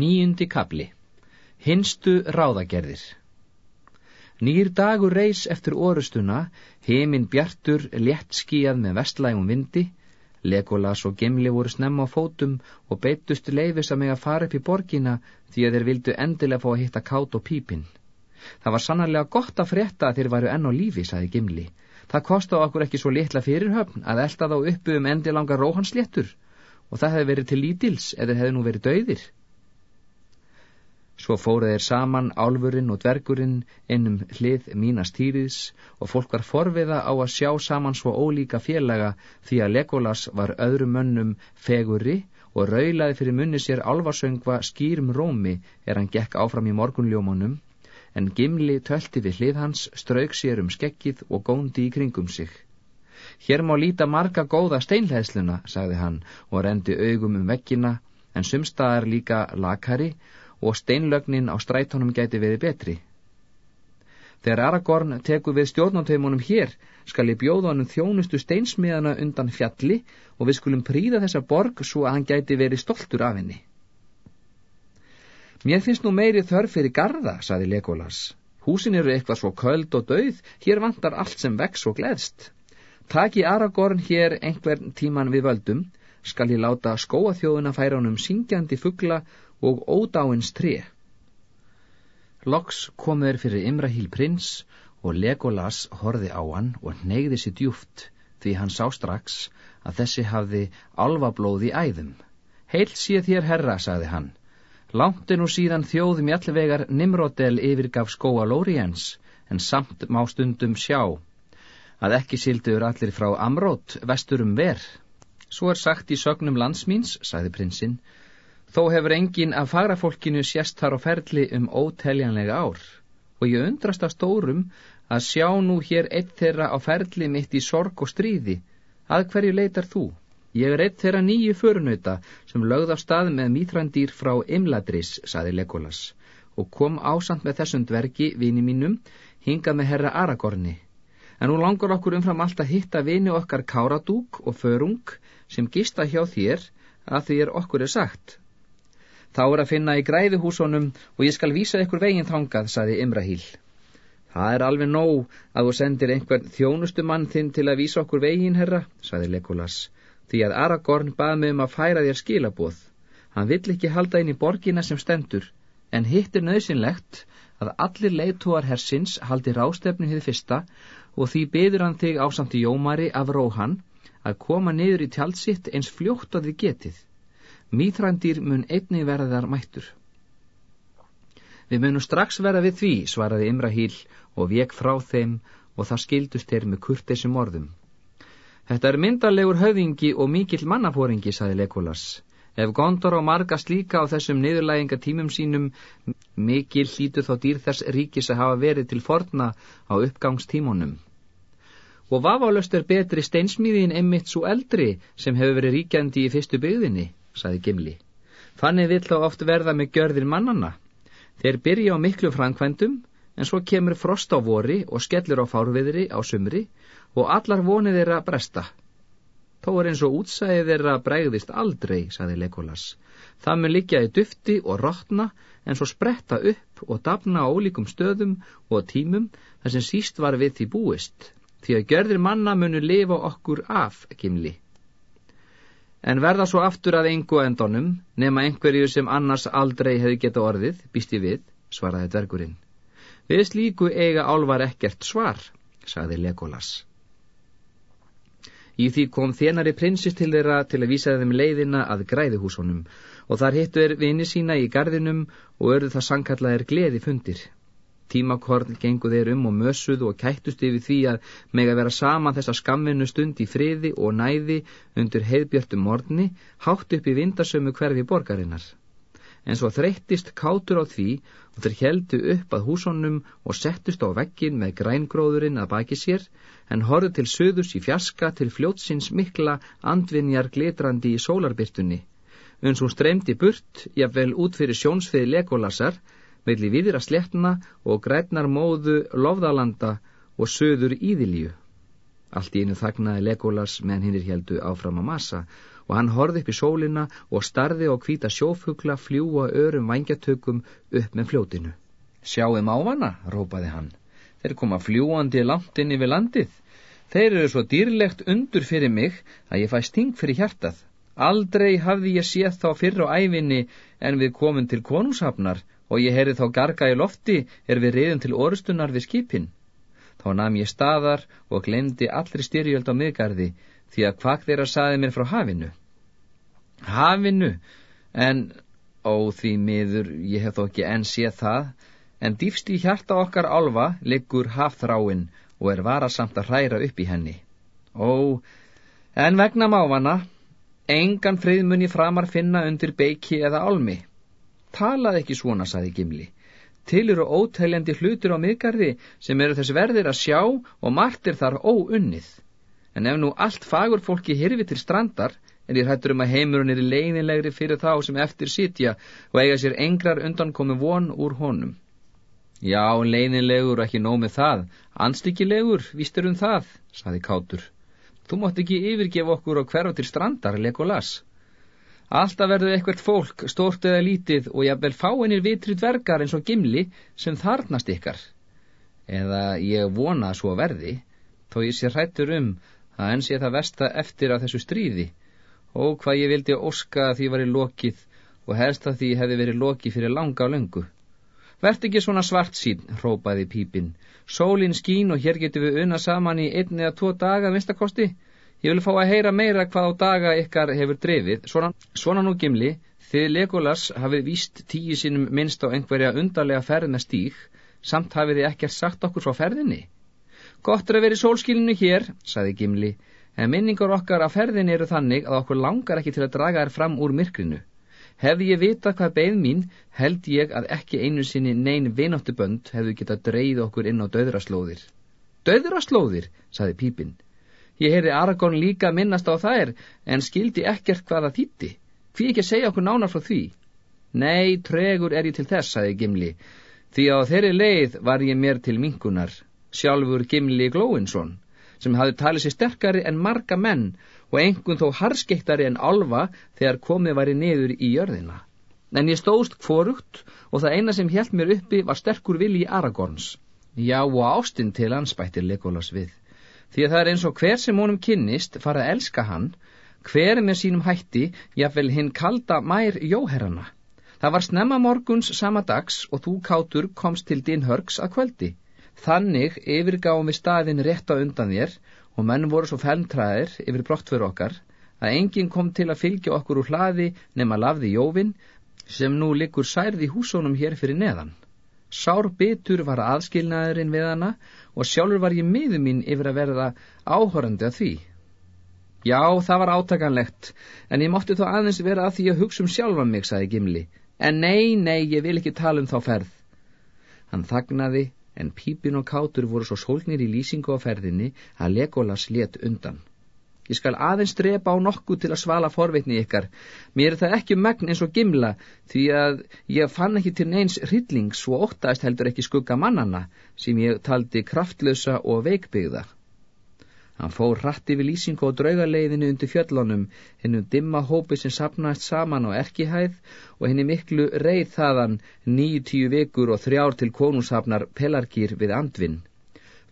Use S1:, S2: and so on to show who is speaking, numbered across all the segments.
S1: Nýjundi kapli Hinstu ráðagerðir Nýr dagur reys eftir orustuna, heiminn bjartur, létt skíjað með vestlægum vindi, Legolas og Gimli voru snemma á fótum og beittust leifis að mig að fara upp í borgina því að þeir vildu endilega fá að hitta kátt og pípinn. Það var sannarlega gott að frétta að þeir varu enn á lífi, saði Gimli. Það kosti á okkur ekki svo litla fyrirhöfn að elda þá uppu um endilanga róhansléttur og það hefði verið til lítils eða hefði nú verið dauðir. Svo fóruð þeir saman álfurinn og dvergurinn innum hlið mínastýriðs og fólk var forviða á að sjá saman svo ólíka félaga því að Legolas var öðrum mönnum fegurri og raulaði fyrir munni sér álfarsöngva skýrum rómi er hann gekk áfram í morgunljómanum en Gimli tölti við hlið hans, strauk sér um skekkið og góndi í kringum sig. Hér má líta marga góða steinleðsluna, sagði hann og rendi augum um vekkina en sumstaðar líka lakari og steinlögnin á strætónum gæti verið betri. Þegar Aragorn teku við stjórnátauðmónum hér, skal ég bjóða honum þjónustu steinsmiðana undan fjalli og við skulum príða þessa borg svo að hann gæti verið stoltur af henni. Mér finnst nú meiri þörf fyrir garda, saði Legolas. Húsin eru eitthvað svo köld og dauð, hér vantar allt sem vex og gleðst. Taki Aragorn hér einhvern tíman við völdum, skal ég láta skóaþjóðuna færa honum syngjandi fuggla og ódáins tré. Loks komur fyrir Imrahíl prins og Legolas horfi á hann og neyði sér djúft því hann sá strax að þessi hafði alvablóð í æðum. Heil sé þér herra, sagði hann. Er nú síðan þjóðum jallvegar Nimrodel yfirgaf skóa Lóriens, en samt má stundum sjá að ekki sildur allir frá Amrót vesturum ver. Svo er sagt í sögnum landsmýns, sagði prinsinn, Þó hefur engin af fagrafólkinu sérst þar á ferli um óteljanlega ár og ég undrast að stórum að sjá nú hér eitt þeirra á ferli mitt í sorg og stríði. Að hverju leitar þú? Ég er eitt þeirra nýju förunauta sem lögð á stað með mýþrandýr frá Imladris, saði Legolas, og kom ásand með þessum dvergi, vini mínum, hingað með herra Aragorni. En nú langar okkur umfram allt að hitta vini okkar Káradúk og Förung sem gista hjá þér að því er okkur er sagt. Þá er að finna í græðuhúsunum og ég skal vísa ykkur veginn þangað, saði Imrahíl. Það er alveg nóg að þú sendir einhvern þjónustumann þinn til að vísa okkur veginn, herra, saði Legolas, því að Aragorn bað mig um að færa þér skilabóð. Hann vill ekki halda inn í borgina sem stendur, en hitt er nöðsynlegt að allir leitúar hersins haldi rástefnin hið fyrsta og því byður hann þig á samt í Jómari af Róhan að koma niður í tjaldsitt eins fljótt að þið getið. Mýþrændir mun einni verðar mættur. Við munum strax verða við því, svaraði Imrahíl og vek frá þeim og það skildust þeir með kurtesum orðum. Þetta er myndarlegur höfðingi og mikill mannafóringi, saði Legolas. Ef Gondor og margast líka á þessum niðurlæginga tímum sínum, mikil hlítur þá dýr þess ríkis að hafa verið til forna á uppgangstímunum. Og vafálöst er betri steinsmíðin einmitt svo eldri sem hefur verið ríkjandi í fyrstu byggðinni saði Gimli. Þannig vill þá oft verða með gjörðir mannanna. Þeir byrja á miklu framkvæmdum, en svo kemur frost á vori og skellur á fárviðri á sumri og allar vonið þeirra bresta. Þó er eins og útsæðið þeirra bregðist aldrei, saði Legolas. Það mun líka í dufti og rótna en svo spretta upp og dafna á ólíkum stöðum og tímum þar sem síst var við því búist, því að gjörðir manna munu lifa okkur af, Gimli en verða svo aftur að engu endonum, nema einhverju sem annars aldrei hefði geta orðið, býst ég við, svaraði dvergurinn. Við slíku eiga álvar ekkert svar, sagði Legolas. Í því kom þenari prinsis til þeirra til að vísa þeim leiðina að græðihúsunum og þar hittu er vini sína í gardinum og örðu það sangkallaðir gleði fundir. Tímakorn gengu þeir um og mössuðu og kættust yfir því að meg að vera saman þessa skamminu stund í friði og næði undir heiðbjörtum morni, hátt upp í vindasömu hverfi borgarinnar. En svo þreyttist kátur á því og þeir heldu upp að húsónum og settust á vekkin með grængróðurinn að baki sér, en horðu til söðus í fjaska til fljótsins mikla andvinjar glitrandi í sólarbyrtunni. Uns hún streymdi burt, jáfnvel út fyrir sjónsfiði legolasar, melli viðra sléttna og grætnar móðu lofðalanda og söður íðilju. Allt í einu þagnaði Legolas meðan hinnir heldu áfram að massa og hann horði upp í sólina og starði og hvita sjófugla fljúa örum vangjatökum upp með fljótinu. Sjáum ávana, rópaði hann. Þeir koma fljúandi langt inn yfir landið. Þeir eru svo dýrlegt undur fyrir mig að ég fæ sting fyrir hjartað. Aldrei hafði ég séð þá fyrr á æfinni en við komum til konúshafnar og ég heyri þá garga í lofti er við reyðum til orustunar við skipin. Þá nam ég staðar og glemdi allri styrjöld á miðgarði því að hvað þeirra saði mér frá hafinu. Hafinu, en, ó því miður, ég hef þó ekki enn séð það, en dýfst í hjarta okkar alfa liggur hafþráin og er varasamt að hræra upp í henni. Ó, en vegna mávana, engan friðmunni framar finna undir beiki eða álmi. Talað ekki svona, saði Gimli. Til eru ótæljandi hlutur á miðgarði sem eru þess verðir að sjá og margt er þar óunnið. En ef nú allt fagur fólki hirfi til strandar, en ég hættur um að heimurinn er leinilegri fyrir þá sem eftir sitja og eiga sér engrar undan komi von úr honum. Já, leinilegur og ekki nómið það, anstíkilegur, vístur um það, saði Kátur. Þú mátt ekki yfirgefa okkur og hverfa til strandar, Legolas. Alltaf verður eitthvert fólk, stort eða lítið og jafnvel fáinir vitri dvergar eins og gimli sem þarnast ykkar. Eða ég vona svo verði, þó ég sé hrættur um að enn sé það versta eftir af þessu stríði og hvað ég vildi óska að því var í lokið og helst að því hefði verið lokið fyrir langa og löngu. Vert ekki svona svart sín, hrópaði pípinn. Sólinn skín og hér getur við unna saman í einn eða tvo daga vinstakosti. Ég vil fá að heyra meira hvað á daga ykkar hefur drefið. Svona, svona nú gimli, þið Legolas hafið víst tíu sínum minnst á einhverja undarlega ferð með stík, samt hafið þið ekkert sagt okkur frá ferðinni. Gott er að vera í sólskilinu hér, saði Gimli, en minningar okkar af ferðin eru þannig að okkur langar ekki til að draga þær fram úr myrkrinu. Hefði ég vitað hvað beigð mín, held ég að ekki einu sinni nein vinóttubönd hefðu getað dreyð okkur inn á döðraslóðir. Döðraslóðir, saði Pípinn. Ég heyri Aragón líka minnast á þær, en skildi ekkert hvaða þýtti. Hví ekki segja okkur nánar frá því? Nei, tregur er ég til þess, saði Gimli, því á þeirri leið var ég mér til minkunar sjálfur Gimli Glóinsson, sem hafði talið sér sterkari en marga menn og einhvern þó harskeittari en alfa þegar komið væri niður í jörðina. En ég stóðst kvorugt og það eina sem held mér uppi var sterkur vilji Aragorns. Já og ástinn til hans bættir Legolas við. Því að það er eins og hver sem honum kynnist fara að elska hann, hver með sínum hætti, jáfnvel hinn kalda mær jóherrana. Það var snemma morguns sama dags og þú kátur komst til din hörgs að kvöldi. Þannig yfirgáum við staðin rétt á undan þér og menn voru svo fenntraðir yfir brottföru okkar að enginn kom til að fylgja okkur úr hlaði nema lafði Jóvin sem nú liggur særði húsónum hér fyrir neðan. Sár bitur var aðskilnaðurinn við hana og sjálfur var ég miður mín yfir að verða áhorandi að því. Já, það var átakanlegt, en ég mótti þó aðeins vera að því að hugsa um sjálfan mig, saði Gimli. En nei, nei, ég vil ekki tala um þá ferð. Hann þagnaði en pípin og kátur voru svo sólnir í lýsingu á ferðinni að Legolas let undan. Ég skal aðeins drepa á nokku til að svala forvitni ykkar. Mér er það ekki megn eins og gimla því að ég fann ekki til neins hryllings og óttaðist heldur ekki skugga mannana sem ég taldi kraftlösa og veikbyggða. Hann fór rætti við lýsingu og draugaleiðinu undir fjöllunum, hennum dimma hópi sem sapnaðist saman á erkihæð og henni miklu reið þaðan nýju tíu vikur og þrjár til konúshafnar pelargýr við andvinn.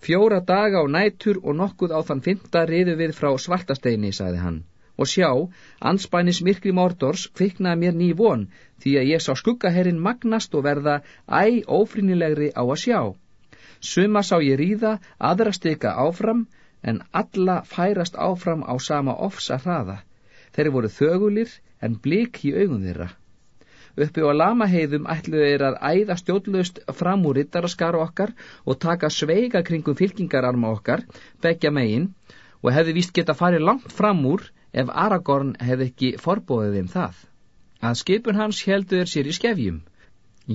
S1: Fjóra daga á nætur og nokkuð á þann fymta riðu við frá svartasteini, sagði hann. Og sjá, anspænis myrkri mordors kviknaði mér ný von, því að ég sá skuggaherrin magnast og verða æ ófrínilegri á að sjá. Suma sá ég ríða, aðra steka áfram, en alla færast áfram á sama ofsa hraða. Þeir voru þögulir en blik í augum þeirra. Uppi á lamaheiðum ætluðu þeir að æða stjórnlaust fram úr rittaraskara okkar og taka sveiga kringum fylkingararma okkar, begja megin, og hefði víst geta farið langt fram úr ef Aragorn hefði ekki forbóðið þeim það. Að skipun hans heldu þeir sér í skefjum.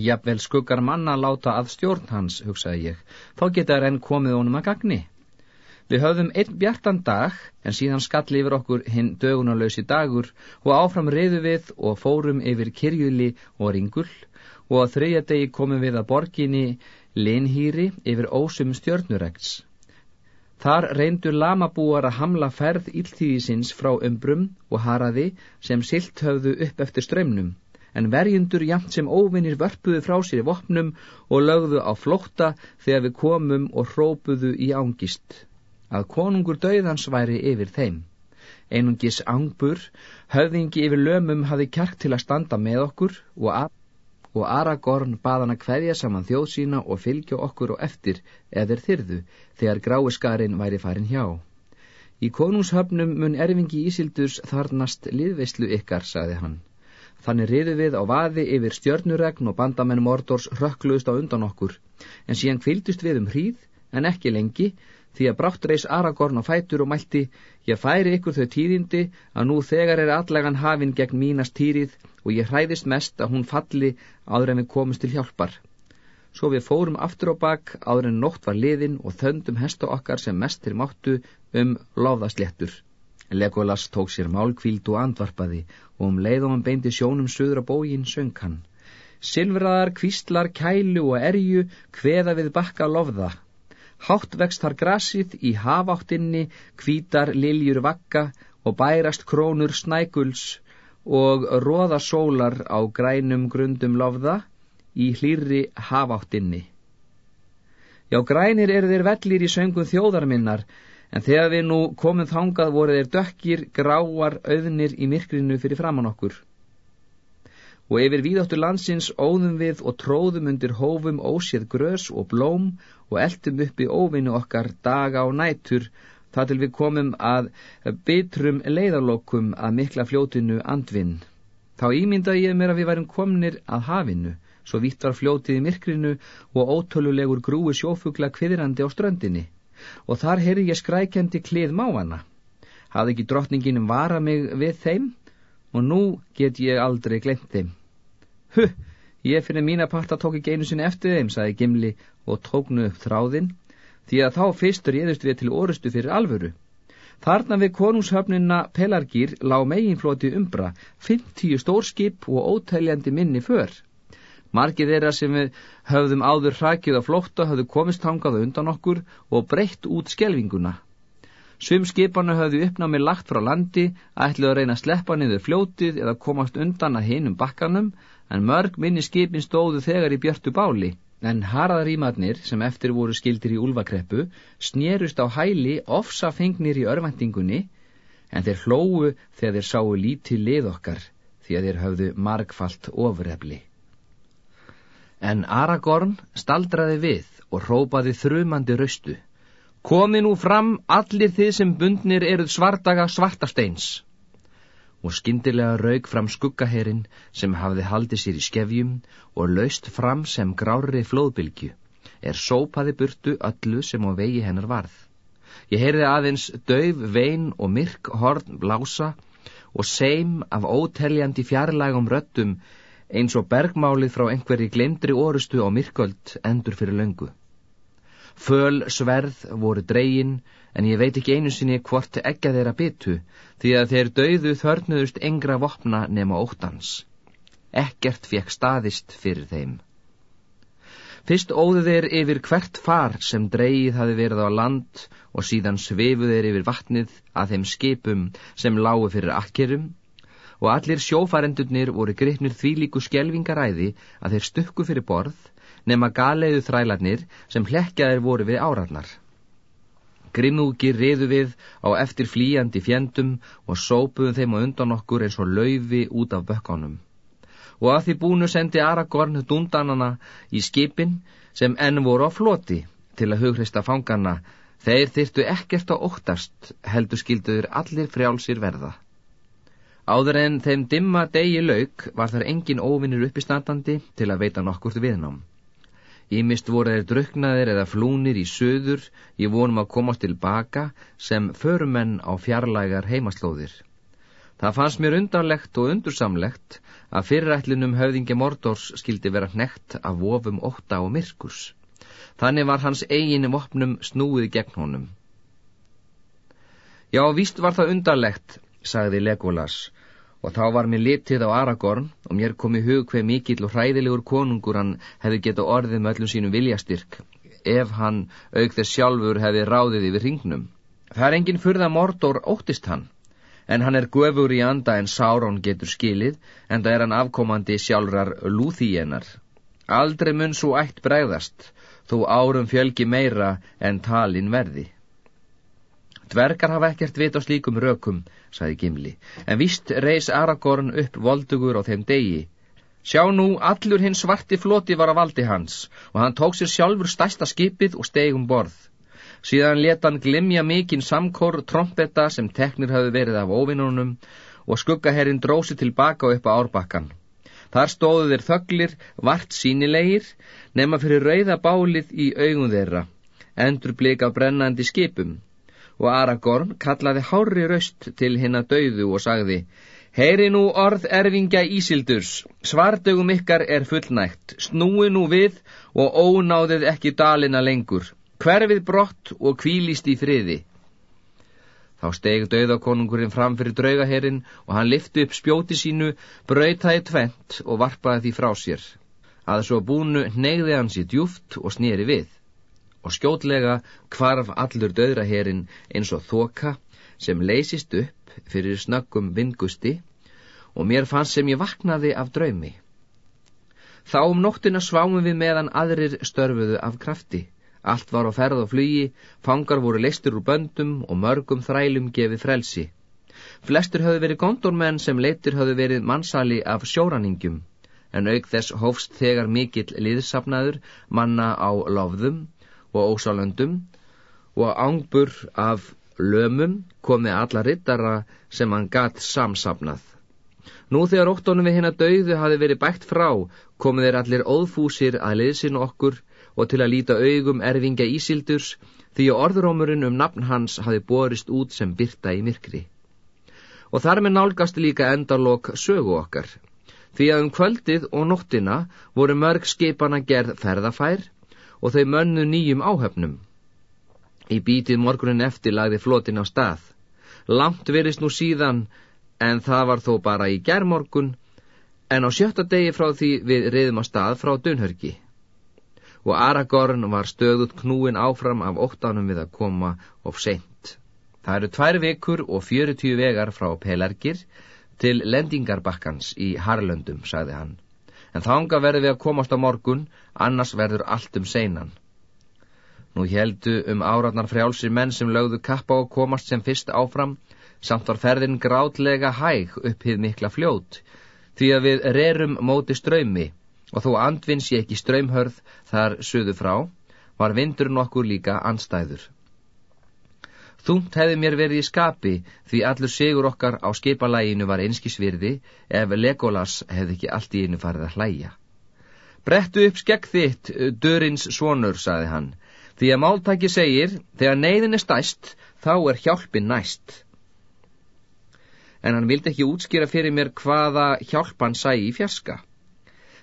S1: Jafnvel skuggar manna láta að stjórn hans, hugsaði ég, þá geta þeir enn komið honum að gagni. Við höfðum einn bjartan dag en síðan skall yfir okkur hinn dögunarlausi dagur og áfram reyðu við og fórum yfir kirjuli og ringull og á þriðja degi komum við að borginni Linhýri yfir ósum stjörnuregns. Þar reyndu lamabúar að hamla ferð íltíðisins frá umbrum og haraði sem silt höfðu upp eftir strömmnum, en verjundur jamt sem óvinnir vörpuðu frá sér í vopnum og lögðu á flótta þegar við komum og hrópuðu í ángist, að konungur döiðans væri yfir þeim. Einungis ángbur, höfðingi yfir lömum hafi kjark til að standa með okkur og og Aragorn bað hann að kveðja saman þjóð sína og fylgja okkur og eftir eðir þyrðu þegar gráiskarinn væri farin hjá. Í konungshöfnum mun erfingi Ísildurs þarnast liðveislu ykkar, sagði hann. Þannig riðu við á vaði yfir stjörnuregn og bandamenn Mordors rökkluðust á undan okkur, en síðan kvildust við um hríð, en ekki lengi, því að brátt reys Aragorn á fætur og mælti, ég færi ykkur þau tíðindi að nú þegar er allagan hafinn gegn mínast týrið og ég hræðist mest að hún falli áður en við komumst til hjálpar. Svo við fórum aftur á bak áður en nótt var liðin og þöndum hesta okkar sem mest til máttu um lofðasléttur. Legolas tók sér málkvíld og andvarpaði og um leiðum hann beindi sjónum söður á bógin söng hann. Silfraðar, kvíslar, kælu og erju hveða við bakka lofða Hátt vext þar grasið í hafáttinni, hvítar liljur vakka og bærast krónur snækuls og róða sólar á grænum grundum lofða í hlýrri hafáttinni. Já, grænir eru þeir vellir í söngum þjóðarminnar, en þegar við nú komum þangað voru þeir dökkir, gráar, auðnir í myrkrinu fyrir framann okkur og yfir víðáttu landsins óðum við og tróðum undir hófum óséð grös og blóm og eldum uppi óvinnu okkar daga og nætur þar til við komum að bitrum leiðalokum að mikla fljótinu andvinn. Þá ímyndaði ég mér að við værum komnir að hafinu, svo vitt var fljótið í myrkrinu og ótölulegur grúi sjófugla kviðrandi á ströndinni, og þar heyrði ég skrækjandi klið máana. Hafði ekki drottningin vara mig við þeim, og nú get ég aldrei glemt þeim. Huh, ég fyrir mína parta tók ekki einu sinni eftir þeim, saði Gimli og tóknu upp þráðinn, því að þá fyrstur réðust við til orustu fyrir alvöru. Þarna við konungshöfnina Pelargýr lág meginfloti umbra, 50 stórskip og ótæljandi minni för. Margið þeirra sem við höfðum áður hrakið á flótta höfðu komist hangað undan okkur og breytt út skelvinguna. Sum skipanu höfðu uppnámi lagt frá landi, ætluð að reyna að sleppa niður fljótið eða komast undan að hinum bakkanum, en mörg minni skipin stóðu þegar í björtu báli, en haraðarímadnir, sem eftir voru skildir í úlvakreppu, snerust á hæli ofsa fengnir í örvendingunni, en þeir hlóu þegar þeir sáu lítið lið okkar, því að þeir höfðu margfalt ofurefli. En Aragorn staldraði við og rópaði þrumandi raustu. Komi nú fram allir þið sem bundnir eruð svartaga svartasteins og skyndilega raug fram skuggaherin sem hafði haldið sér í skefjum og laust fram sem grári flóðbylgju, er sópaði burtu öllu sem á vegi hennar varð. Ég heyrði aðeins döf, vein og myrk horn blása og seim af óteljandi fjarlægum röttum eins og bergmálið frá einhverji glemdri orustu á myrköld endur fyrir löngu. Föl sverð voru dregin en ég veit ekki einu sinni hvort ekki þeirra byttu, því að þeir dauðu þörnuðust engra vopna nema óttans. Ekkert fekk staðist fyrir þeim. Fyrst óðu þeir yfir hvert far sem dreigið hafi verið á land og síðan svefu þeir yfir vatnið að þeim skipum sem lágu fyrir akkerum og allir sjófarendurnir voru gripnir því líku skjelvingaræði að þeir stukku fyrir borð nema galeiðu þrælarnir sem hlekkjaðir voru við árarnar. Grimmúgir riðu við á eftir flýjandi fjendum og sópuðum þeim á undan okkur eins og laufi út af bökkanum. Og að því búinu sendi Aragorn dundanana í skipin sem enn voru á floti til að hughrista fangana. Þeir þyrtu ekkert á óttast, heldur skilduður allir frjálsir verða. Áður en þeim dimma degi lauk var þar engin óvinnir uppistandandi til að veita nokkurt viðnám. Ímist voru þeir druknaðir eða flúnir í söður í vonum að komast tilbaka sem förumenn á fjarlægar heimaslóðir. Það fannst mér undarlegt og undursamlegt að fyrirætlinum höfðingi Mordors skildi vera hnekt af vofum ótta og myrkurs. Þannig var hans eigin vopnum snúið gegn honum. Já, víst var það undarlegt, sagði Legolas, og þá var mér litið á Aragorn og mér kom í hug hver mikill og hræðilegur konungur hann hefði getað orðið með öllum sínum viljastyrk ef hann auk þess sjálfur hefði ráðið yfir ringnum. Það er engin fyrða Mordor óttist hann, en hann er guefur í anda en Sáron getur skilið, en það er hann afkomandi sjálfrar lúþíjenar. Aldrei mun svo ætt bregðast, þó árum fjölgi meira en talin verði. Dvergar hafa ekkert vit á slíkum rökum, sagði Gimli, en vist reys Aragorn upp voldugur á þeim degi. Sjá nú, allur hinn svarti floti var á valdi hans, og hann tók sér sjálfur stæsta skipið og stegum borð. Síðan leta hann glimja mikinn samkór trompeta sem teknir hafi verið af ofinnunum, og skuggaherrin drósi tilbaka upp á árbakkan. Þar stóðu þeir þöglir, vart sínilegir, nema fyrir rauða bálið í augum þeirra, endur blika brennandi skipum og Aragorn kallaði hári raust til hinn að dauðu og sagði Heyri nú orð erfingja Ísildurs, svardögum ykkar er fullnægt, snúi nú við og ónáðið ekki dalina lengur, hverfið brott og kvílist í friði. Þá steg dauðakonungurinn fram fyrir draugaherrin og hann lifti upp spjóti sínu, brautaði tvent og varpaði því frá sér. Að svo búnu neyði hann sér djúft og snýri við og skjótlega kvarf allur döðraherin eins og þoka sem leysist upp fyrir snöggum vingusti og mér fannst sem ég vaknaði af draumi. Þá um nóttina sváum við meðan aðrir störfuðu af krafti. Allt var á ferð og flugi, fangar voru leistur úr böndum og mörgum þrælum gefið frelsi. Flestur höfðu verið gondormenn sem leitur höfðu verið mannsali af sjóraningjum, en auk þess hófst þegar mikill liðsafnaður manna á lofðum og ósalöndum og ángbur af lömum komi alla rittara sem hann gatt samsafnað. Nú þegar óttónum við hinn að dauðu hafi verið bætt frá, komið þeir allir óðfúsir að liðsinn okkur og til að líta augum erfingja Ísildurs, því að orðrómurinn um nafn hans hafi borist út sem byrta í myrkri. Og þar með nálgast líka endalok sögu okkar, því að um kvöldið og nóttina voru mörg skipana gerð ferðafær, og þau mönnu nýjum áhöfnum. Í bítið morgunin eftir lagði flotin á stað. Langt verist nú síðan, en það var þó bara í gerðmorgun, en á sjötta degi frá því við reyðum á stað frá Dunhörgi. Og Aragorn var stöðut knúin áfram af óttanum við að koma of seint. Það eru tvær vikur og fjörutíu vegar frá Pelargir til Lendingarbakkans í Harlöndum, sagði hann en þanga verður við að komast á morgun, annars verður allt um seinan. Nú heldu um áratnar frjálsir menn sem lögðu kappa og komast sem fyrst áfram, samt var ferðin grátlega hæg upp hið mikla fljót, því að við rerum móti ströymi, og þó andvins ég ekki ströymhörð þar söðu frá, var vindur nokkur líka anstæður. Þúmt hefði mér verið í skapi því allur sigur okkar á skipalæginu var einskisvirði ef Legolas hefði ekki allt í einu farið að hlæja. Brettu upp skegg þitt, dörins svonur, saði hann, því að máltæki segir, þegar neyðin er stæst, þá er hjálpin næst. En hann vildi ekki útskýra fyrir mér hvaða hjálpan sæ í fjarska.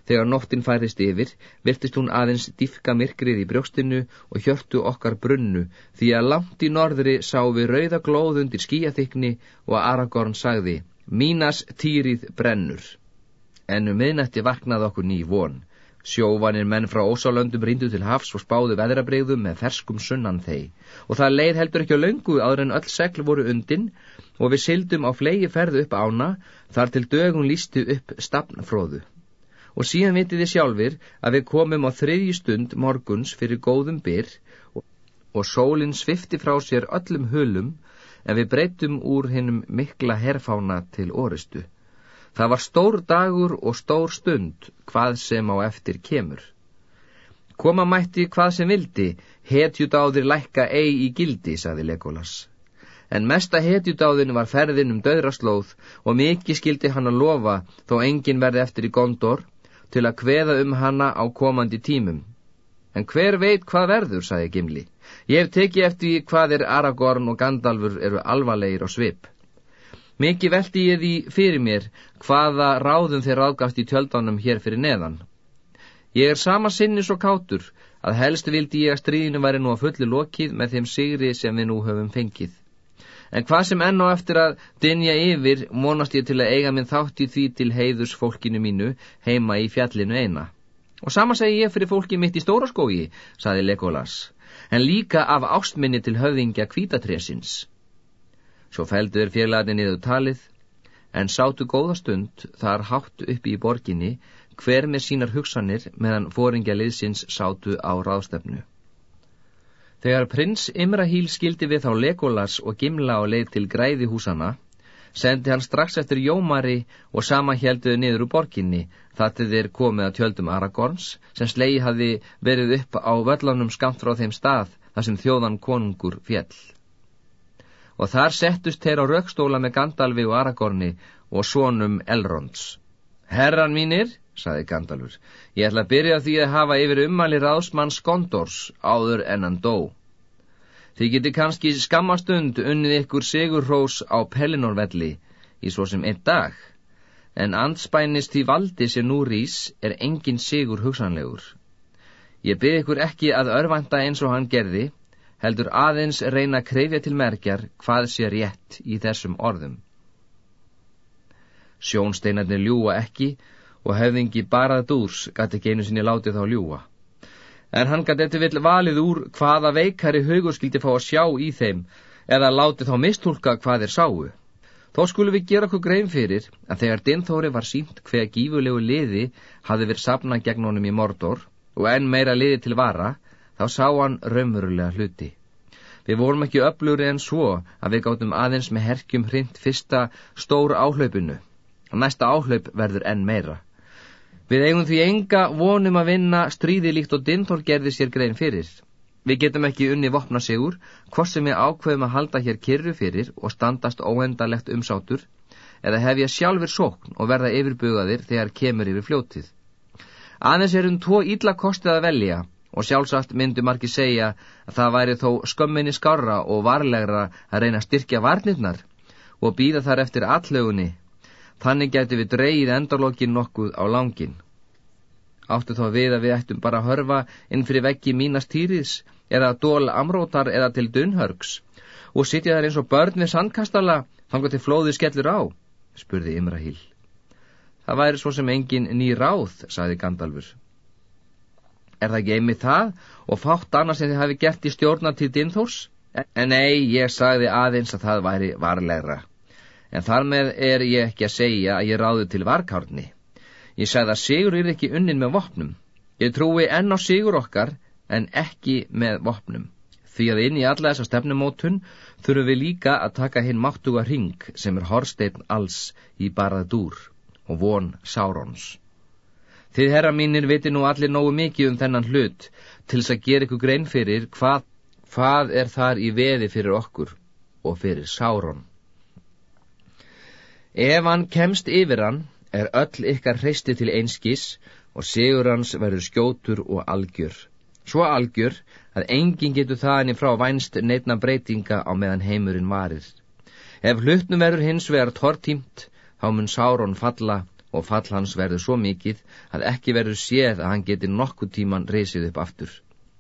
S1: Þegar nóttin færist yfir, virtist hún aðeins diffka myrkrið í brjóstinu og hjörtu okkar brunnu, því að langt í norðri sá við rauða glóð undir skíaþykni og Aragorn sagði, Mínas týrið brennur. En um miðnætti vaknaði okkur ný von. Sjóvanir menn frá ósálöndum rindu til hafs og spáðu veðrabreyðum með ferskum sunnan þeir. Og það leið heldur ekki á löngu áður en öll segl voru undin og við sildum á flegi ferðu upp ána þar til dögun lístu upp stafnfróðu og síðan vitið þið sjálfir að við komum á þriðji stund morguns fyrir góðum byr og sólinn svifti frá sér öllum hulum en við breytum úr hinnum mikla herfána til orustu. Það var stór dagur og stór stund hvað sem á eftir kemur. Koma mætti hvað sem vildi, hetjudáðir lækka eigi í gildi, saði Legolas. En mesta hetjudáðin var ferðin um döðraslóð og mikið skildi hann að lofa þó engin verði eftir í gondor til að kveða um hana á komandi tímum. En hver veit hvað verður, sagði Gimli. Ég hef tekið eftir hvað er Aragorn og Gandalfur eru alvarlegir og svip. Mikið veldi ég því fyrir mér hvaða ráðum þeir ráðgast í tjöldanum hér fyrir neðan. Ég er sama sinnis og kátur að helst vildi ég að stríðinu væri nú að fulli lokið með þeim sigri sem við nú höfum fengið. En hvað sem enn á eftir að dinja yfir, mónast ég til að eiga minn þátt í því til heiðus fólkinu mínu heima í fjallinu eina. Og sama segi ég fyrir fólki mitt í stóraskógi, saði Legolas, en líka af ástminni til höfðingja kvítatrésins. Svo feldu er félagin niður talið, en sátu góða stund þar hátt uppi í borginni, hver með sínar hugsanir meðan fóringja liðsins sátu á ráðstefnu. Þegar prins Imrahíl skildi við þá Legolas og Gimla á leið til græði húsana, sendi hann strax eftir Jómari og sama helduði niður úr borginni þar til þeir komið að tjöldum Aragorns sem slegi hafi verið upp á völlanum skamt frá þeim stað þar sem þjóðan konungur fjell. Og þar settust þeir á raukstóla með Gandalfi og Aragorni og sonum Elrons. Herran mínir, saði Gandalfur, ég ætla að byrja því að hafa yfir ummæli ráðsmann Skondors áður en hann dó. Þið geti kannski skammastund unnið ykkur sigurrós á Pellinorvelli í svo sem einn dag, en anspænist því valdi sem nú rís er engin sigur hugsanlegur. Ég byrð ykkur ekki að örvanda eins og hann gerði, heldur aðeins reyna að krefja til merkjar hvað sé rétt í þessum orðum. Sjónsteinarnir ljúa ekki og hefðingi barað dúrs gæti ekki einu sinni látið þá ljúa en hann gæti eftir vill valið úr hvaða veikari haugur skildi fá að sjá í þeim eða láti þá mistúlka hvað þeir sáu. Þó skulum við gera okkur grein fyrir að þegar Dinþóri var sínt hver gífulegu liði hafi verið sapnað gegn honum í Mordor og enn meira liði til vara, þá sá hann raunverulega hluti. Við vorum ekki öfluri en svo að við gáttum aðeins með herkjum hrind fyrsta stór áhlaupinu. Næsta áhlaup verður enn meira. Við eigum því enga vonum að vinna stríði líkt og Dintor gerði sér grein fyrir. Við getum ekki unni vopna sigur, hvort sem við ákveðum að halda hér kyrru fyrir og standast óendalegt umsátur, eða hef ég sjálfur sókn og verða yfirbugaðir þegar kemur yfir fljótið. Aðeins erum tvo ídla kostið að velja og sjálfsagt myndu margi segja að það væri þó skömminni skára og varlegra að reyna að styrkja varnirnar og býða þar eftir allögunni Þannig getur við dreyið endalókin nokkuð á langin. Áttu þá við að við ættum bara að hörfa inn fyrir veggi mínastýris eða dól amrótar eða til dunhörgs og sitja þar eins og börn við sandkastala fangur til flóði skellur á, spurði Imrahíl. Það væri svo sem engin ný ráð, saði Gandalfur. Er það ekki einmið það og fátt annars en þið hafi gert í stjórnar til Dinþórs? En nei, ég sagði aðeins að það væri varlegra en þar með er ég ekki að segja að ég ráði til varkárni. Ég sagði að sigur er ekki unnin með vopnum. Ég trúi enn á sigur okkar, en ekki með vopnum. Því að inn í alla þessa stefnumótun þurfum við líka að taka hinn máttuga ring sem er horsteinn alls í barað dúr og von Sárons. Þið herra mínir viti nú allir nógu mikið um þennan hlut til þess að gera ykkur grein fyrir hvað, hvað er þar í veði fyrir okkur og fyrir Sáron. Ef hann kemst yfir hann, er öll ykkar hreisti til einskís og sigur hans verður skjótur og algjör. Svo algjör að enginn getur það henni frá vænst neitna breytinga á meðan heimurinn varir. Ef hlutnum verður hins vegar tortímt, þá mun Sáron falla og fall hans verður svo mikið að ekki verður séð að hann geti nokkuð tíman reysið upp aftur.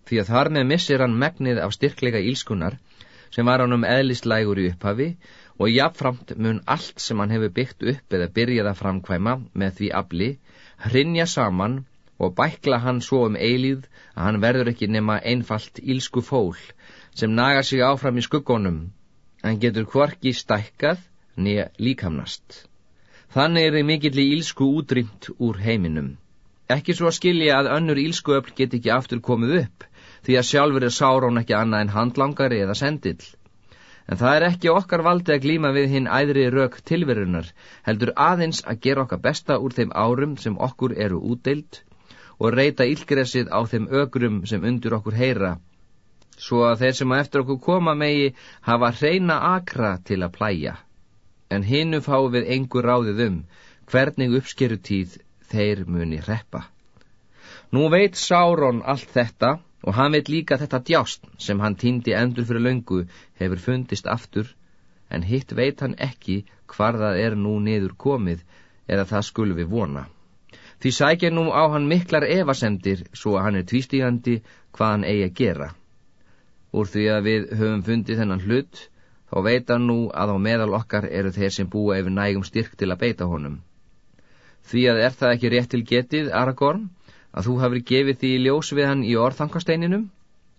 S1: Því að þar með missir hann megnið af styrkleika ílskunar sem var hann um eðlistlægur í upphafi og jáfnframt mun allt sem hann hefur byggt upp eða byrjað að framkvæma með því afli, hrinja saman og bækla hann svo um eilíð að hann verður ekki nema einfalt ílsku fól sem naga sig áfram í skuggonum, en getur hvorki stækkað nýja líkamnast. Þannig er þið mikill í ílsku útrýmt úr heiminum. Ekki svo að skilja að önnur ílskuöfl get ekki aftur komið upp, því að sjálfur er Sárón ekki annað en handlangari eða sendill. En það er ekki okkar valdi að glíma við hinn æðri rauk tilverunar, heldur aðeins að gera okkar besta úr þeim árum sem okkur eru útdeilt og reyta ílgressið á þeim ögrum sem undir okkur heyra, svo að þeir sem að eftir okkur koma megi hafa hreina akra til að plæja. En hinnu fáum við engur ráðið um hvernig uppskerutíð þeir muni reppa. Nú veit Sáron allt þetta og hann veit líka þetta djást sem hann týndi endur fyrir löngu hefur fundist aftur, en hitt veit hann ekki hvar það er nú niður komið eða það skulum við vona. Því sækja nú á hann miklar evasendir svo að hann er tvístígandi hvað hann eigi að gera. Úr því að við höfum fundið þennan hlut, þá veit hann nú að á meðal okkar eru þeir sem búa yfir nægum styrk til að beita honum. Því að er það ekki rétt til getið, Aragorn, að þú hafið gefið því ljós við hann í orðþankasteininum?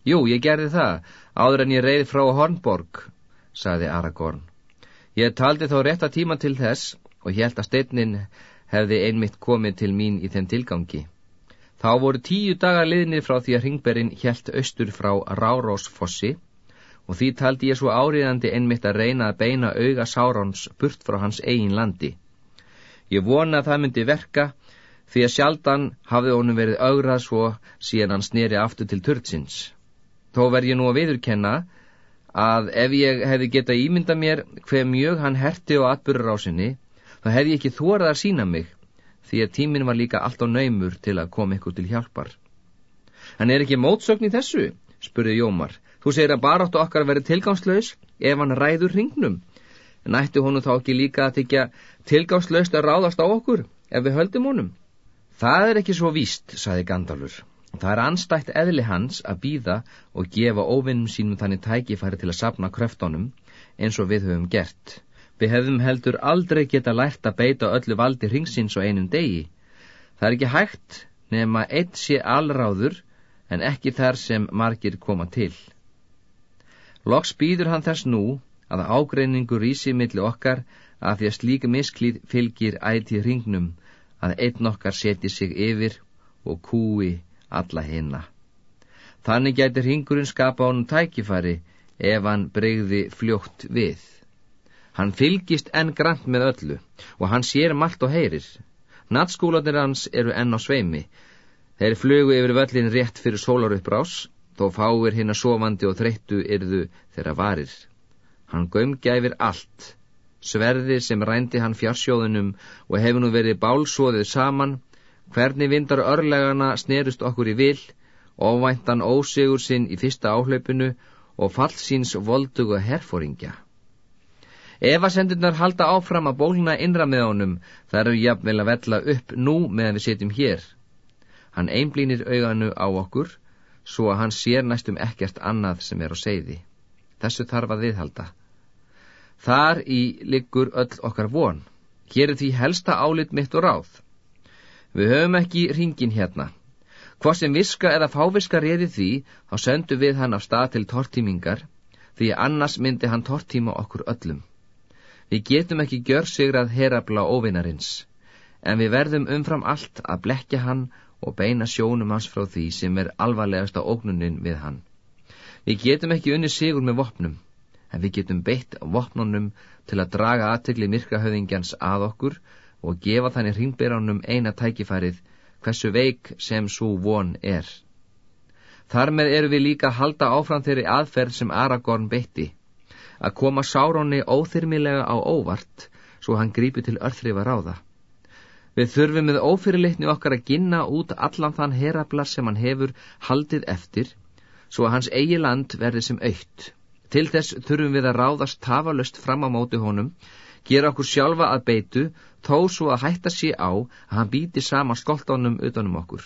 S1: Jú, ég gerði það, áður en ég reyði frá Hornborg, saði Aragorn. Ég taldi þó rétta tíma til þess og held að steinin hefði einmitt komið til mín í þeim tilgangi. Þá voru tíu dagar liðnir frá því að ringberinn helt austur frá Rárósfossi og því taldi ég svo áriðandi einmitt að reyna að beina auga Sáróns burt frá hans eigin landi. Ég vona að það myndi verka því að sjaldan hafði honum verið augrað svo síðan hann sneri aftur til törtsins. Þó verð ég nú að viðurkenna að ef ég hefði getað ímynda mér hver mjög hann herti og atbyrður á sinni, þá hefði ég ekki þórað að sína mig, því að tímin var líka allt á naumur til að koma ykkur til hjálpar. Hann er ekki mótsögn í þessu, spurði Jómar. Þú segir að baráttu okkar verið tilgangslaus ef hann ræður hringnum. Nætti honu þá ekki líka að tekja tilgangslaust að ráðast á okkur ef við höldum honum? Það er ekki svo víst, saði Gandalfur. Það er anstætt eðli hans að býða og gefa óvinnum sínum þannig tækifæri til að sapna kröftónum eins og við höfum gert. Við hefðum heldur aldrei geta lært að beita öllu valdi hringsins og einum degi. Það er ekki hægt nema eitt sé allráður en ekki þar sem margir koma til. Loks býður hann þess nú að ágreiningur rísi milli okkar að því að slíka misklíð fylgir æti hringnum að einn okkar seti sig yfir og kúi alla hinna. Þannig gæti hringurinn skapa honum tækifæri ef hann breyði fljótt við. Hann fylgist enn grant með öllu og hann sér malt og heyrir. Nattskólanir hans eru enn á sveimi. Þeir flugu yfir völlin rétt fyrir sólaruppbrás, þó fáir hinn að sofandi og þreyttu yrðu þeirra varir. Hann gömgæfir allt, sverðir sem rændi hann fjarsjóðunum og hefur nú verið bálsóðið saman Hvernig vindar örlegana snerust okkur í vil, ofvæntan ósigur sinn í fyrsta áhlaupinu og fallsins volduga herfóringja. Efasendirnar halda áfram að bólna innra með honum, það eru jafnvel að vella upp nú meðan við setjum hér. Hann einblínir auganu á okkur, svo að hann sér næstum ekkert annað sem er á seiði. Þessu þarf að viðhalda. Þar í liggur öll okkar von. Hér er því helsta álit mitt og ráð. Við höfum ekki ringin hérna. Hvort sem viska eða fáviska reyði því, þá söndu við hann af stað til tortímingar, því annars myndi hann tortíma okkur öllum. Við getum ekki gjör sigrað herabla óvinarins, en við verðum umfram allt að blekja hann og beina sjónum hans frá því sem er alvarlegast á ógnunin við hann. Við getum ekki unni sigur með vopnum, en við getum beitt vopnunum til að draga aðtegli myrkrahöðingjans að okkur og gefa þannig hringbyrjanum eina tækifærið hversu veik sem svo von er. Þar með eru við líka að halda áfram þeirri aðferð sem Aragorn beitti, að koma Sáróni óþyrmilega á óvart svo hann grípi til örþrifa ráða. Við þurfum með ófyrirlitni okkar að ginna út allan þann herablar sem hann hefur haldið eftir, svo að hans eigi land verði sem aukt. Til þess þurfum við að ráðast tafalöst fram á móti honum, gera okkur sjálfa að beitu þó svo að hætta sé á að hann býti sama skoltónum utanum okkur.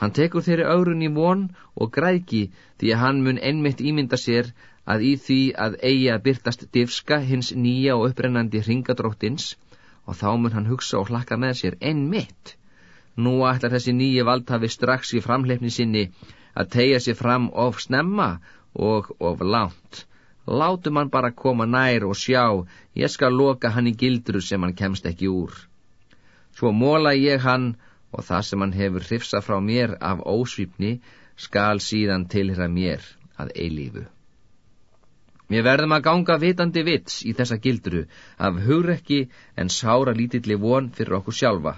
S1: Hann tekur þeirri aurun í von og græki því að hann mun einmitt ímynda sér að í því að eigi að byrtast divska hins nýja og upprennandi ringadróttins og þá mun hann hugsa og hlakka með sér einmitt. Nú ætlar þessi nýji valdhafi strax í framleipni sinni að tegja sér fram of snemma og of lánt Látum hann bara koma nær og sjá, ég skal loka hann í gildru sem hann kemst ekki úr. Svo móla ég hann og það sem hann hefur hrifsa frá mér af ósvipni skal síðan tilhra mér að eilífu. Mér verðum að ganga vitandi vits í þessa gildru af hugrekki en sára lítilli von fyrir okkur sjálfa.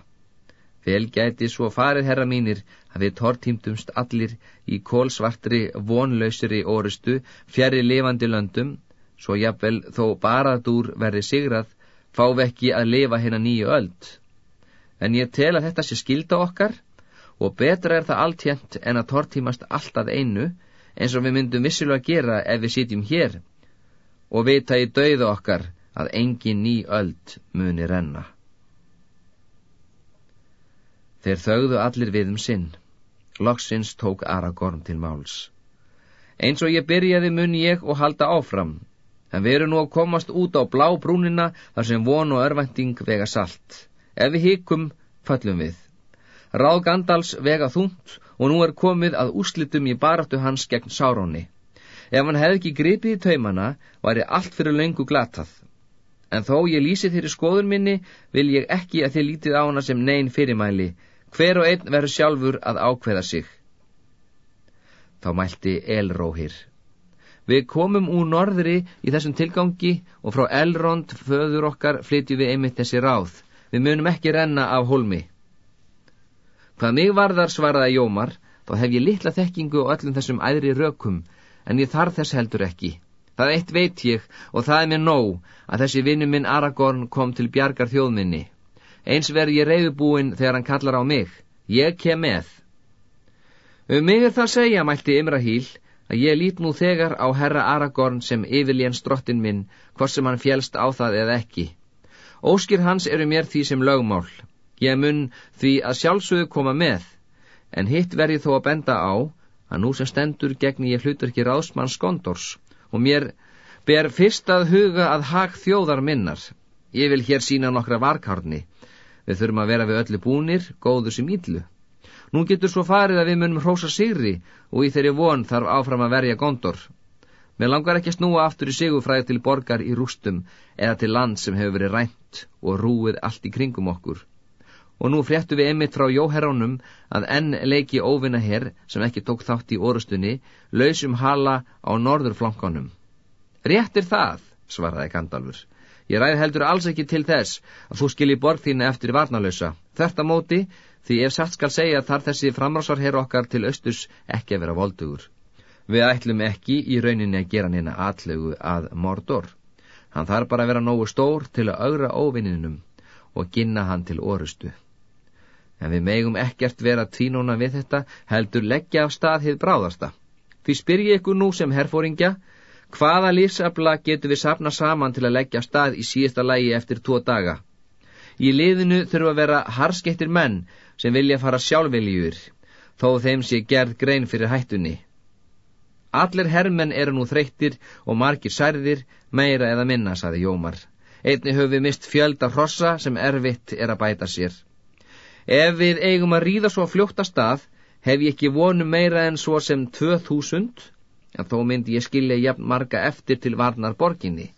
S1: Vel gæti svo farið herra mínir að við tortímtumst allir í kólsvartri vonlausri orustu fjari lifandi löndum, svo jafnvel þó baraðdúr verði sigrað, fá við ekki að lifa hérna nýju öld. En ég tel að þetta sé skilda okkar og betra er það alltjent en að tortímast alltaf einu eins og við myndum vissilega gera ef við sitjum hér og vita í dauða okkar að engin ný öld muni renna. Þeir þögðu allir við um sinn. Loksins tók Aragorn til máls. Eins og ég byrjaði mun ég og halda áfram, en við erum nú að komast út á blá brúnina þar sem von og örvænting vega salt. Ef við hikum, fallum við. Ráð Gandals vega þúnt og nú er komið að úslitum í baráttu hans gegn Sáróni. Ef hann hefði ekki gripið í taumana, væri allt fyrir löngu glatað. En þó ég lýsi þeirri skoðun minni, vil ég ekki að þið lítið á hana sem neyn fyrirmæli. Hver og einn verður sjálfur að ákveða sig. Þá mælti Elróhir. Við komum úr norðri í þessum tilgangi og frá Elrond föður okkar flytjum við einmitt þessi ráð. Við munum ekki renna af holmi. Hvað mig varðar svaraði Jómar, þá hef ég litla þekkingu og öllum þessum æðri rökum, en ég þarf þess heldur ekki. Það eitt veit ég og það er mér nóg að þessi vinnu minn Aragorn kom til bjargar þjóðminni. Eins verð ég reyðubúinn þegar hann kallar á mig. Ég kem með. Um mig er það að segja, mælti Imrahíl, að ég lít nú þegar á herra Aragorn sem yfirléns drottin minn, hvort sem hann fjælst á það eða ekki. Óskir hans eru mér því sem lögmál. Ég mun því að sjálfsögðu koma með, en hitt verði þó að benda á að nú sem stendur gegn ég hlutur ekki ráðsmann skondors og mér ber fyrst að huga að hag þjóðar minnar. Ég vil hér sína nokkra varkárni. Við þurfum að vera við öllu búnir, góðu sem íllu. Nú getur svo farið að við munum hrósa sigri og í þeirri von þarf áfram að verja gondor. Mér langar ekki að snúa aftur í sigufræði til borgar í rústum eða til land sem hefur verið rænt og rúið allt í kringum okkur og nú fréttu við einmitt frá Jóherrónum að enn leiki óvinna herr sem ekki tók þátt í orustunni lausum hala á norðurflankanum. Rétt er það, svaraði Gandalfur. Ég ræð heldur alls ekki til þess að þú skilji borð þína eftir varnalösa. Þetta móti, því ef satt skal segja þar þessi framrásarherr okkar til austus ekki að vera voldugur. Við ætlum ekki í rauninni að gera nýna atlegu að mordor. Hann þarf bara að vera nógu stór til að augra óvinninum og ginna hann til orustu en við megum ekkert vera tvínóna við þetta, heldur leggja á stað hið bráðasta. Því spyr ég ykkur nú sem herfóringja, hvaða lífsabla getur við sapna saman til að leggja stað í síðasta lægi eftir tvo daga? Í liðinu þurfa að vera harskettir menn sem vilja fara sjálfveljur, þó þeim sé gerð grein fyrir hættunni. Allir herrmenn eru nú þreyttir og margir særðir, meira eða minna, saði Jómar. Einni höfum við mist fjölda hrossa sem erfitt er að bæta sér. Ef við eigum að ríða svo fljótt að stað, hef ég ekki vonu meira en svo sem 2000, en þó myndi ég skilja jafn marga eftir til varnar borginni.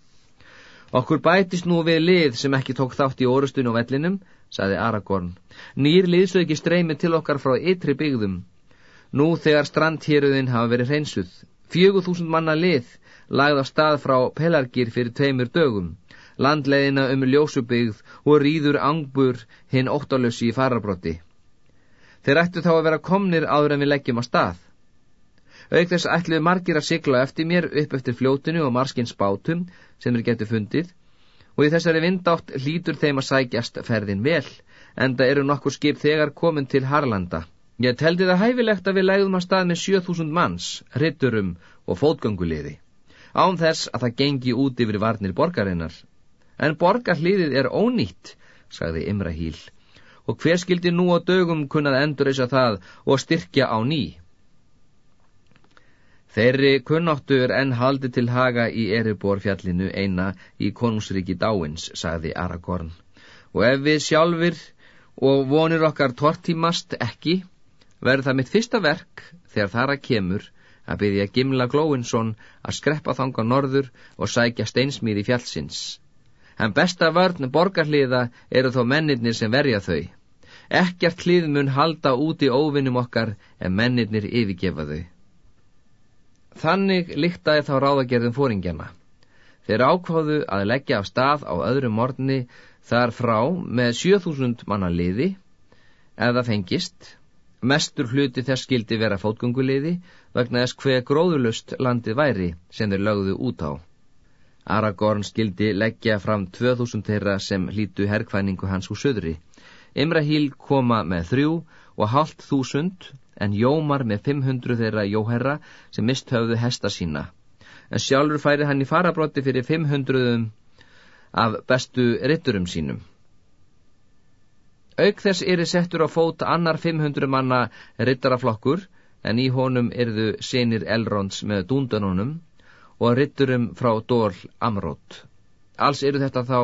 S1: Okkur bætist nú við lið sem ekki tók þátt í orustun og vellinum, saði Aragorn. Nýr liðsauki streymi til okkar frá ytri byggðum. Nú þegar strandhýruðin hafa verið hreinsuð. Fjögur þúsund manna lið lagð á stað frá Pelargir fyrir tveimur dögum landleiðina um ljósubygð og rýður angbur hinn óttalösi í farabrotti. Þeir ættu þá að vera komnir áður en við leggjum á stað. Þess ætluðu margir að sigla eftir mér upp eftir fljótinu og marskins bátum sem þeir getur fundið og í þessari vindátt hlýtur þeim að sækjast ferðin vel, en það eru nokkur skip þegar komin til Harlanda. Ég teldi það hæfilegt að við legðum að stað með 7000 manns, ritturum og fótgönguliði, án þess að það gengi út yfir varnir borgarinnar en borgarliðið er ónýtt, sagði Imrahíl, og hver skildi nú á dögum kunnað endurreysa það og styrkja á ný? Þeirri kunnáttu er enn haldi til haga í Eriborfjallinu eina í konungsriki dáins, sagði Aragorn, og ef við sjálfur og vonir okkar tortímast ekki, verður það mitt fyrsta verk þegar þar að kemur að byggja Gimla Glóinsson að skreppa þanga norður og sækja steinsmýði fjallsins en besta vörn borgarliða eru þó mennirnir sem verja þau. Ekkert hlið mun halda út í óvinnum okkar en mennirnir yfirgefa þau. Þannig líktaði þá ráðagerðum fóringjana. Þeir ákváðu að leggja af stað á öðrum morgunni þar frá með 7000 manna liði, eða fengist, mestur hluti þess skildi vera fótgunguliði vegna þess hver gróðulust landið væri sem þeir lögðu út á. Aragorn skildi leggja fram 2000 þeirra sem hlítu herrkvæningu hans úr söðri. Imrahíl koma með þrjú og halvt þúsund en Jómar með 500 þeirra jóherra sem misthöfðu hesta sína. En sjálfur færi hann í farabrotti fyrir 500 af bestu ritturum sínum. Auk þess er settur á fót annar 500 manna rittaraflokkur en í honum erðu senir Elrons með dúndanónum og ritturum frá Dól Amrót. Alls eru þetta þá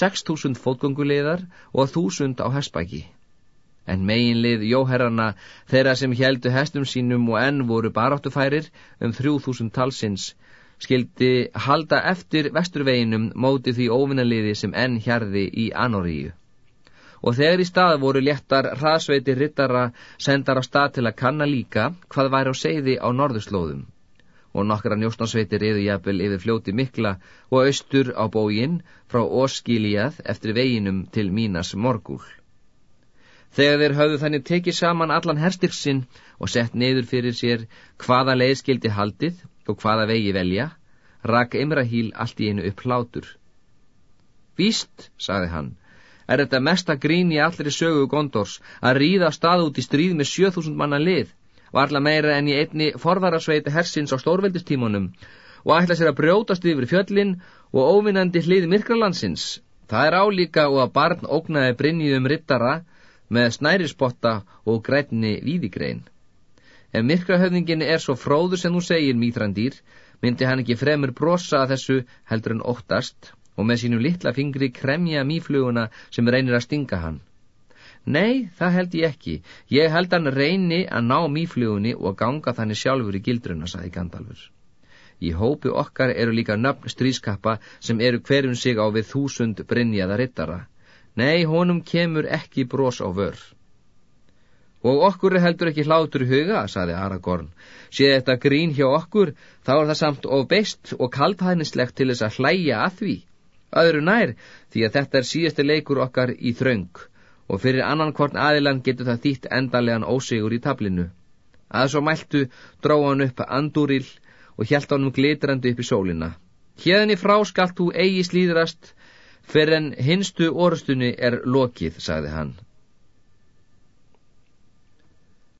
S1: 6.000 fótgönguleðar og 1.000 á hessbæki. En meginlið jóherrana þeirra sem heldu hestum sínum og enn voru baráttufærir um þrjú þúsund talsins skildi halda eftir vesturveginum móti því óvinnaliði sem enn hjarði í Anoríu. Og þegar í stað voru léttar hraðsveiti rittara sendar á stað til að kanna líka hvað væri á segði á norðurslóðum. Og nokkra njóstnarsveitir yfir jafnvel yfir fljóti mikla og austur á bógin frá Óskíliað eftir veginum til Mínas Morgúl. Þegar þeir höfðu þannig tekið saman allan herstyrksinn og sett neyður fyrir sér hvaða leið skildi haldið og hvaða vegi velja, rak Imrahíl allt í einu upp hlátur. Víst, sagði hann, er þetta mesta grín í allri sögu Gondors að ríða stað út í stríð með 7000 manna lið, varla meira enn í einni forðarasveita hersins á stórveldistímanum og ætla sér að brjótast yfir fjöllin og óvinnandi hlið myrkralandsins. Það er álíka og að barn ógnaði brinniðum rittara með snærispotta og grænni víðigrein. Ef myrkrahöfningin er svo fróður sem þú segir, mýþrandýr, myndi hann ekki fremur brosa að þessu heldur en óttast og með sínum litla fingri kremja mýfluguna sem reynir að stinga hann. Nei, það held ég ekki. Ég held hann reyni að ná mýflugunni og ganga þannig sjálfur í gildruna, saði Gandalfur. Í hópi okkar eru líka nöfn strískappa sem eru hverjum sig á við þúsund brinjaða rittara. Nei, honum kemur ekki bros á vörð. Og okkur er heldur ekki hlátur huga, saði Aragorn. Séð þetta grín hjá okkur, þá er það samt of beist og kaldhæðnislegt til þess að hlæja að því. Öðru nær, því að þetta er síðasti leikur okkar í þraung og fyrir annan hvorn aðilan getur það þýtt endanlegan ósigur í tablinu. Að svo mæltu dró hann upp andúril og hjælt honum glitrandi upp í sólina. Hérni frá skalt þú eigi slíðrast fyrir en hinstu orustunni er lokið, sagði hann.